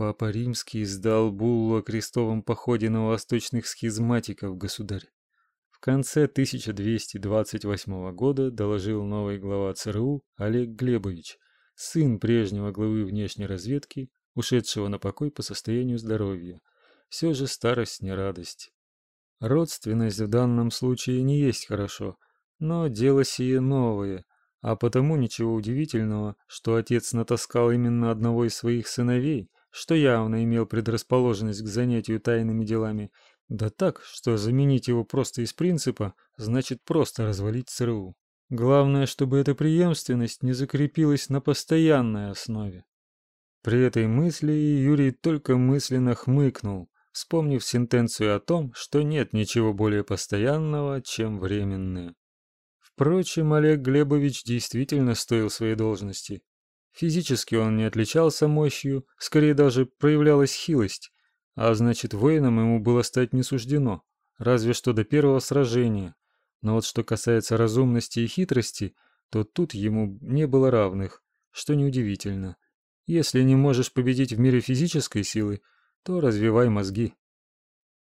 Папа Римский издал буллу о крестовом походе на восточных схизматиков, государь. В конце 1228 года доложил новый глава ЦРУ Олег Глебович, сын прежнего главы внешней разведки, ушедшего на покой по состоянию здоровья. Все же старость не радость. Родственность в данном случае не есть хорошо, но дело сие новое, а потому ничего удивительного, что отец натаскал именно одного из своих сыновей, что явно имел предрасположенность к занятию тайными делами, да так, что заменить его просто из принципа, значит просто развалить ЦРУ. Главное, чтобы эта преемственность не закрепилась на постоянной основе. При этой мысли Юрий только мысленно хмыкнул, вспомнив сентенцию о том, что нет ничего более постоянного, чем временное. Впрочем, Олег Глебович действительно стоил своей должности. Физически он не отличался мощью, скорее даже проявлялась хилость, а значит, воином ему было стать не суждено, разве что до первого сражения. Но вот что касается разумности и хитрости, то тут ему не было равных, что неудивительно. Если не можешь победить в мире физической силы, то развивай мозги.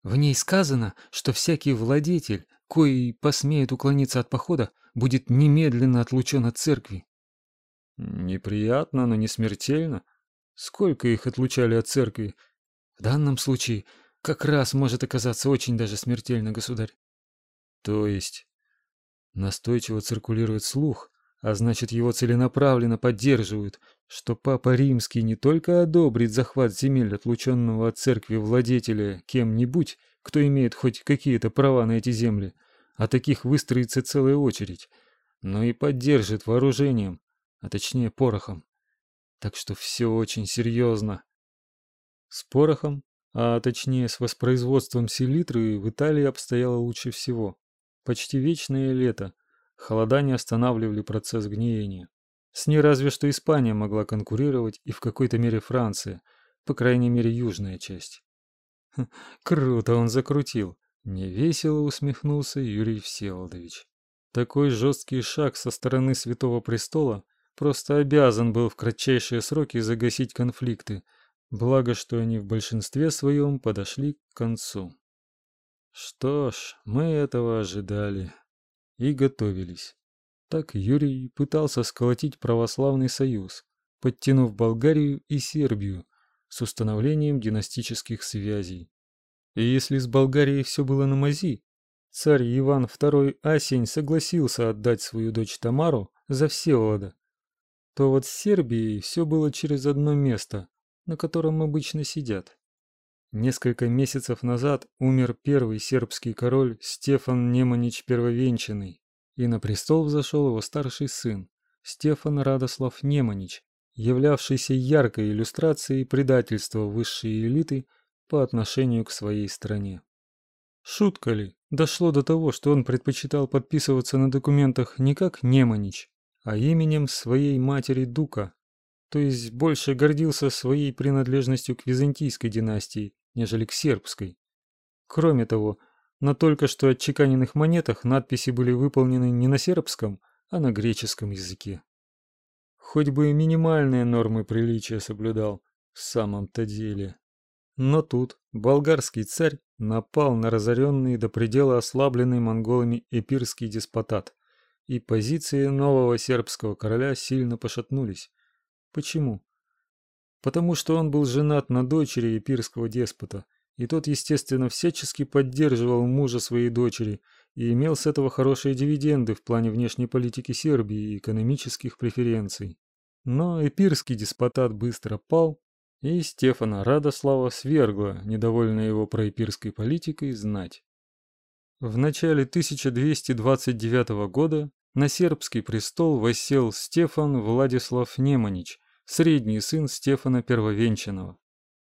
В ней сказано, что всякий владетель, кои посмеет уклониться от похода, будет немедленно отлучен от церкви. Неприятно, но не смертельно. Сколько их отлучали от церкви? В данном случае как раз может оказаться очень даже смертельно, государь. То есть настойчиво циркулирует слух, а значит его целенаправленно поддерживают, что папа римский не только одобрит захват земель отлученного от церкви владетеля кем-нибудь, кто имеет хоть какие-то права на эти земли, а таких выстроится целая очередь, но и поддержит вооружением, а точнее порохом. Так что все очень серьезно. С порохом, а точнее с воспроизводством селитры в Италии обстояло лучше всего. Почти вечное лето, холода не останавливали процесс гниения. С ней разве что Испания могла конкурировать и в какой-то мере Франция, по крайней мере южная часть. Хм, круто он закрутил. Невесело усмехнулся Юрий Всеволодович. Такой жесткий шаг со стороны Святого Престола просто обязан был в кратчайшие сроки загасить конфликты, благо что они в большинстве своем подошли к концу. Что ж, мы этого ожидали и готовились. Так Юрий пытался сколотить православный союз, подтянув Болгарию и Сербию с установлением династических связей. И если с Болгарией все было на мази, царь Иван II Асень согласился отдать свою дочь Тамару за Всеволода, то вот с Сербией все было через одно место, на котором обычно сидят. Несколько месяцев назад умер первый сербский король Стефан Неманич Первовенчанный, и на престол взошел его старший сын, Стефан Радослав Неманич, являвшийся яркой иллюстрацией предательства высшей элиты по отношению к своей стране. Шутка ли, дошло до того, что он предпочитал подписываться на документах не как Неманич, а именем своей матери Дука, то есть больше гордился своей принадлежностью к византийской династии, нежели к сербской. Кроме того, на только что отчеканенных монетах надписи были выполнены не на сербском, а на греческом языке. Хоть бы и минимальные нормы приличия соблюдал, в самом-то деле. Но тут болгарский царь напал на разоренный до предела ослабленный монголами эпирский деспотат, и позиции нового сербского короля сильно пошатнулись. Почему? Потому что он был женат на дочери эпирского деспота, и тот, естественно, всячески поддерживал мужа своей дочери и имел с этого хорошие дивиденды в плане внешней политики Сербии и экономических преференций. Но эпирский деспотат быстро пал, и Стефана Радослава свергла, недовольная его проэпирской политикой, знать. В начале 1229 года на сербский престол воссел Стефан Владислав Неманич, средний сын Стефана Первовенчанного.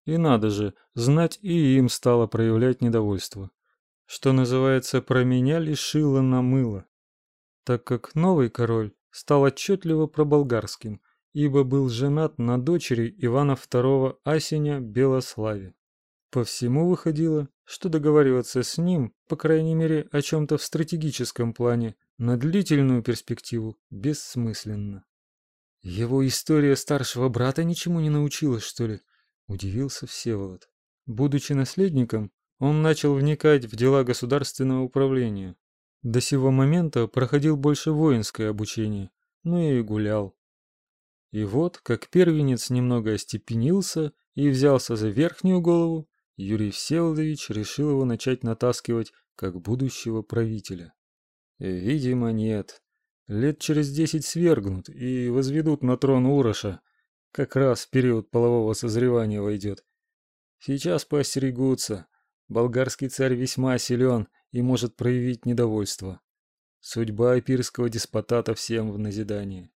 И надо же, знать и им стало проявлять недовольство. Что называется, променяли шило на мыло. Так как новый король стал отчетливо проболгарским, ибо был женат на дочери Ивана II Асеня Белославе. По всему выходило, что договариваться с ним, по крайней мере, о чем-то в стратегическом плане, на длительную перспективу бессмысленно. Его история старшего брата ничему не научила, что ли? Удивился Всеволод. Будучи наследником, он начал вникать в дела государственного управления. До сего момента проходил больше воинское обучение, но и гулял. И вот, как первенец немного остепенился и взялся за верхнюю голову, Юрий Всеволодович решил его начать натаскивать как будущего правителя. Видимо, нет. Лет через десять свергнут и возведут на трон Уроша. Как раз в период полового созревания войдет. Сейчас поостерегутся. Болгарский царь весьма силен и может проявить недовольство. Судьба апирского деспотата всем в назидание.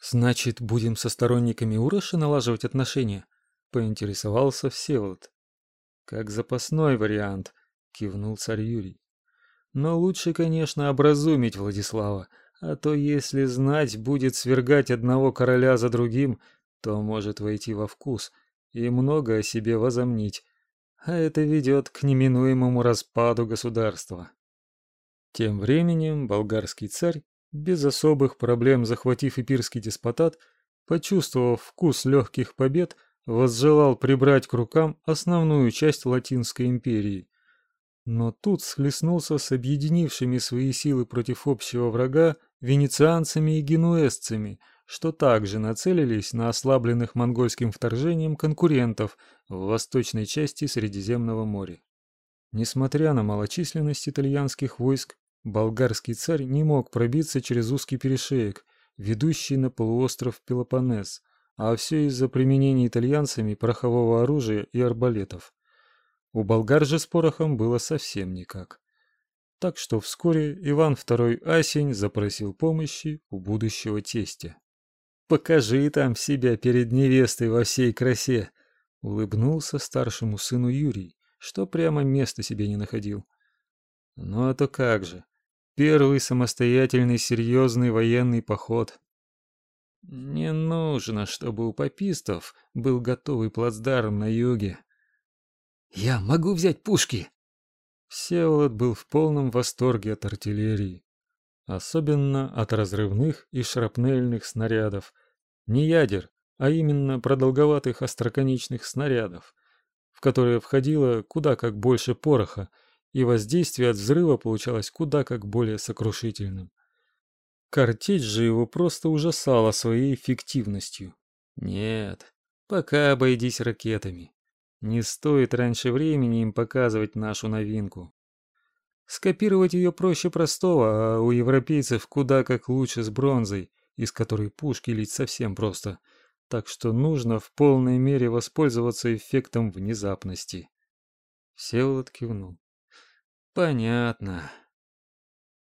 Значит, будем со сторонниками Уроша налаживать отношения? Поинтересовался Всеволод. Как запасной вариант, кивнул царь Юрий. Но лучше, конечно, образумить Владислава, а то если знать будет свергать одного короля за другим, то может войти во вкус и много о себе возомнить, а это ведет к неминуемому распаду государства. Тем временем болгарский царь, без особых проблем захватив Ипирский деспотат, почувствовав вкус легких побед, возжелал прибрать к рукам основную часть Латинской империи. Но тут схлестнулся с объединившими свои силы против общего врага венецианцами и генуэзцами, что также нацелились на ослабленных монгольским вторжением конкурентов в восточной части Средиземного моря. Несмотря на малочисленность итальянских войск, болгарский царь не мог пробиться через узкий перешеек, ведущий на полуостров Пелопоннес, а все из-за применения итальянцами порохового оружия и арбалетов. У болгар же с порохом было совсем никак. Так что вскоре Иван II Асень запросил помощи у будущего тестя. «Покажи там себя перед невестой во всей красе!» — улыбнулся старшему сыну Юрий, что прямо места себе не находил. «Ну а то как же! Первый самостоятельный серьезный военный поход!» «Не нужно, чтобы у папистов был готовый плацдарм на юге», я могу взять пушки. Всеволод был в полном восторге от артиллерии, особенно от разрывных и шрапнельных снарядов, не ядер, а именно продолговатых остроконечных снарядов, в которые входило куда как больше пороха, и воздействие от взрыва получалось куда как более сокрушительным. Картечь же его просто ужасала своей эффективностью. Нет, пока обойдись ракетами. Не стоит раньше времени им показывать нашу новинку. Скопировать ее проще простого, а у европейцев куда как лучше с бронзой, из которой пушки лить совсем просто. Так что нужно в полной мере воспользоваться эффектом внезапности. Всеволод кивнул. Понятно.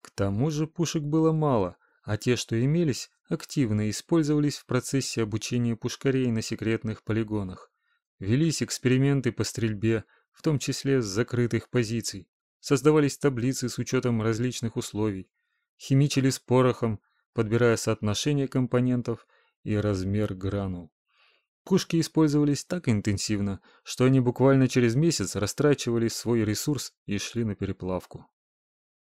К тому же пушек было мало, а те, что имелись, активно использовались в процессе обучения пушкарей на секретных полигонах. Велись эксперименты по стрельбе, в том числе с закрытых позиций. Создавались таблицы с учетом различных условий. Химичили с порохом, подбирая соотношение компонентов и размер гранул. Пушки использовались так интенсивно, что они буквально через месяц растрачивали свой ресурс и шли на переплавку.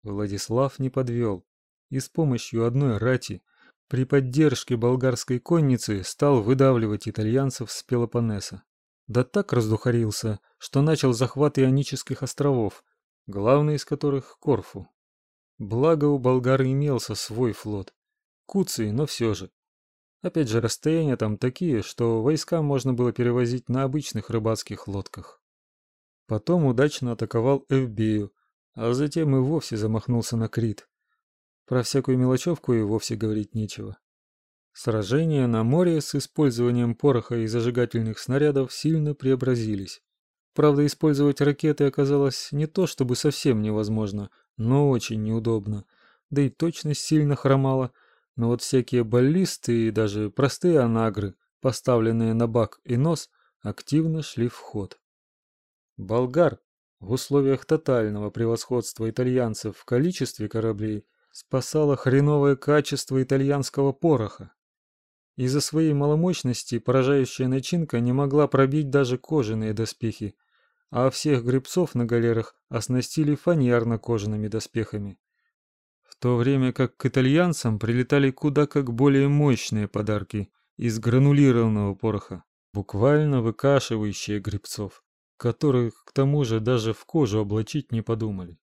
Владислав не подвел и с помощью одной рати при поддержке болгарской конницы стал выдавливать итальянцев с Пелопоннеса. Да так раздухарился, что начал захват Ионических островов, главный из которых Корфу. Благо у болгар имелся свой флот. Куцый, но все же. Опять же, расстояния там такие, что войска можно было перевозить на обычных рыбацких лодках. Потом удачно атаковал Эвбею, а затем и вовсе замахнулся на Крит. Про всякую мелочевку и вовсе говорить нечего. Сражения на море с использованием пороха и зажигательных снарядов сильно преобразились. Правда, использовать ракеты оказалось не то чтобы совсем невозможно, но очень неудобно. Да и точность сильно хромала. Но вот всякие баллисты и даже простые анагры, поставленные на бак и нос, активно шли в ход. Болгар в условиях тотального превосходства итальянцев в количестве кораблей спасало хреновое качество итальянского пороха. Из-за своей маломощности поражающая начинка не могла пробить даже кожаные доспехи, а всех гребцов на галерах оснастили фанерно-кожаными доспехами. В то время как к итальянцам прилетали куда как более мощные подарки из гранулированного пороха. буквально выкашивающие грибцов, которых к тому же даже в кожу облачить не подумали.